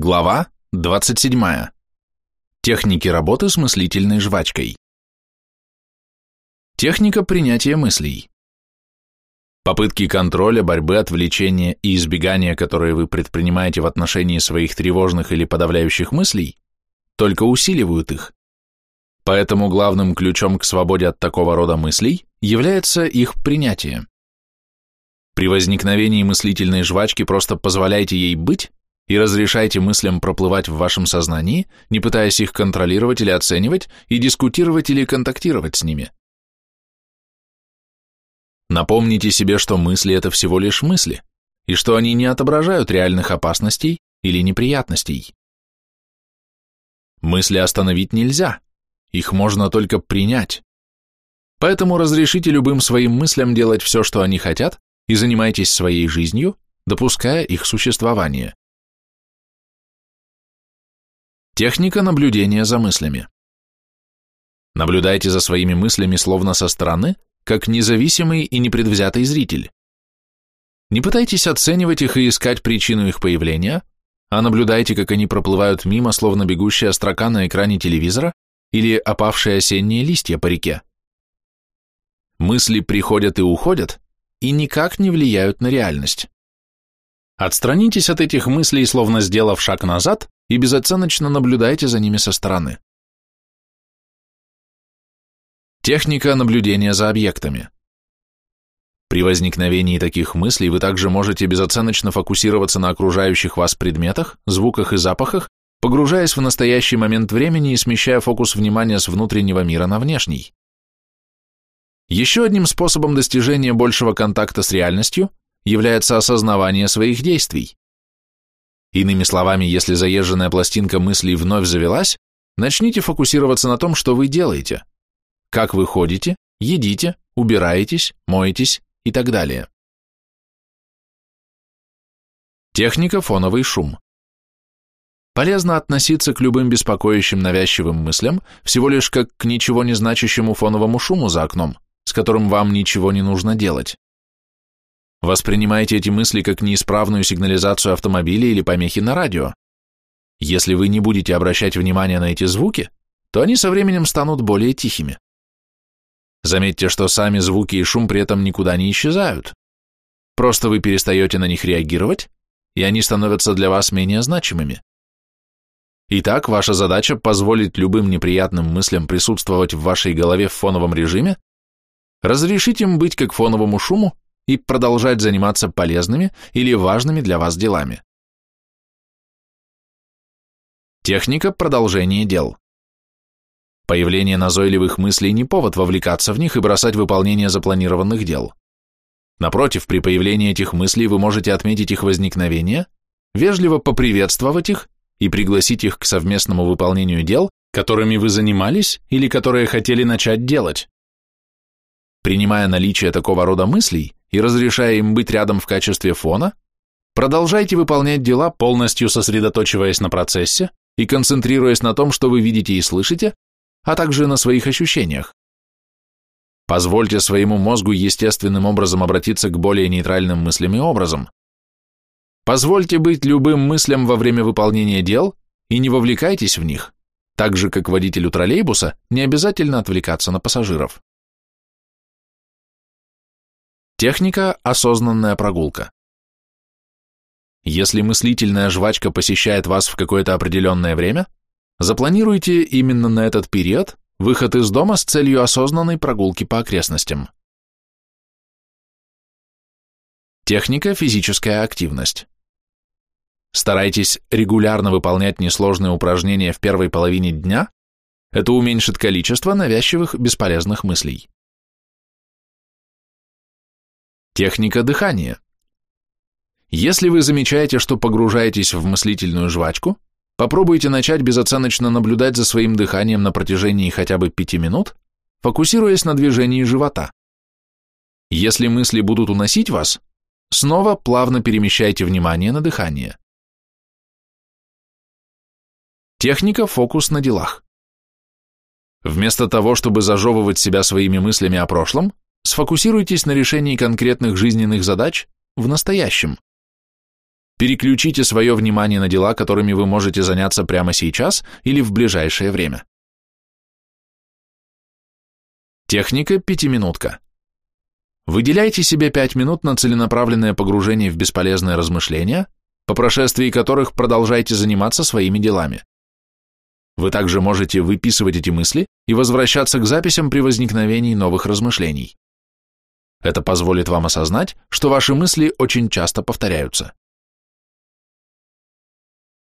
Глава 27. Техники работы с мыслительной жвачкой. Техника принятия мыслей. Попытки контроля, борьбы, отвлечения и избегания, которые вы предпринимаете в отношении своих тревожных или подавляющих мыслей, только усиливают их. Поэтому главным ключом к свободе от такого рода мыслей является их принятие. При возникновении мыслительной жвачки просто позволяйте ей быть и разрешайте мыслям проплывать в вашем сознании, не пытаясь их контролировать или оценивать, и дискутировать или контактировать с ними. Напомните себе, что мысли – это всего лишь мысли, и что они не отображают реальных опасностей или неприятностей. Мысли остановить нельзя, их можно только принять. Поэтому разрешите любым своим мыслям делать все, что они хотят, и занимайтесь своей жизнью, допуская их существование. Техника наблюдения за мыслями. Наблюдайте за своими мыслями словно со стороны, как независимый и непредвзятый зритель. Не пытайтесь оценивать их и искать причину их появления, а наблюдайте, как они проплывают мимо, словно бегущая строка на экране телевизора или опавшие осенние листья по реке. Мысли приходят и уходят, и никак не влияют на реальность. Отстранитесь от этих мыслей, словно сделав шаг назад, и безоценочно наблюдайте за ними со стороны. Техника наблюдения за объектами. При возникновении таких мыслей вы также можете безоценочно фокусироваться на окружающих вас предметах, звуках и запахах, погружаясь в настоящий момент времени и смещая фокус внимания с внутреннего мира на внешний. Еще одним способом достижения большего контакта с реальностью является осознавание своих действий. Иными словами, если заезженная пластинка мыслей вновь завелась, начните фокусироваться на том, что вы делаете, как вы ходите, едите, убираетесь, моетесь и так далее. Техника фоновый шум. Полезно относиться к любым беспокоящим навязчивым мыслям всего лишь как к ничего не значащему фоновому шуму за окном, с которым вам ничего не нужно делать. Воспринимайте эти мысли как неисправную сигнализацию автомобиля или помехи на радио. Если вы не будете обращать внимание на эти звуки, то они со временем станут более тихими. Заметьте, что сами звуки и шум при этом никуда не исчезают. Просто вы перестаете на них реагировать, и они становятся для вас менее значимыми. Итак, ваша задача позволить любым неприятным мыслям присутствовать в вашей голове в фоновом режиме, разрешить им быть как фоновому шуму и продолжать заниматься полезными или важными для вас делами. Техника продолжения дел. Появление назойливых мыслей не повод вовлекаться в них и бросать выполнение запланированных дел. Напротив, при появлении этих мыслей вы можете отметить их возникновение, вежливо поприветствовать их и пригласить их к совместному выполнению дел, которыми вы занимались или которые хотели начать делать. Принимая наличие такого рода мыслей, и разрешая им быть рядом в качестве фона, продолжайте выполнять дела, полностью сосредоточиваясь на процессе и концентрируясь на том, что вы видите и слышите, а также на своих ощущениях. Позвольте своему мозгу естественным образом обратиться к более нейтральным мыслям и образам. Позвольте быть любым мыслям во время выполнения дел и не вовлекайтесь в них, так же, как водителю троллейбуса не обязательно отвлекаться на пассажиров. Техника – осознанная прогулка. Если мыслительная жвачка посещает вас в какое-то определенное время, запланируйте именно на этот период выход из дома с целью осознанной прогулки по окрестностям. Техника – физическая активность. Старайтесь регулярно выполнять несложные упражнения в первой половине дня, это уменьшит количество навязчивых бесполезных мыслей. Техника дыхания. Если вы замечаете, что погружаетесь в мыслительную жвачку, попробуйте начать безоценочно наблюдать за своим дыханием на протяжении хотя бы 5 минут, фокусируясь на движении живота. Если мысли будут уносить вас, снова плавно перемещайте внимание на дыхание. Техника фокус на делах. Вместо того, чтобы зажевывать себя своими мыслями о прошлом, Сфокусируйтесь на решении конкретных жизненных задач в настоящем. Переключите свое внимание на дела, которыми вы можете заняться прямо сейчас или в ближайшее время. Техника пятиминутка. Выделяйте себе пять минут на целенаправленное погружение в бесполезные размышления, по прошествии которых продолжайте заниматься своими делами. Вы также можете выписывать эти мысли и возвращаться к записям при возникновении новых размышлений. Это позволит вам осознать, что ваши мысли очень часто повторяются.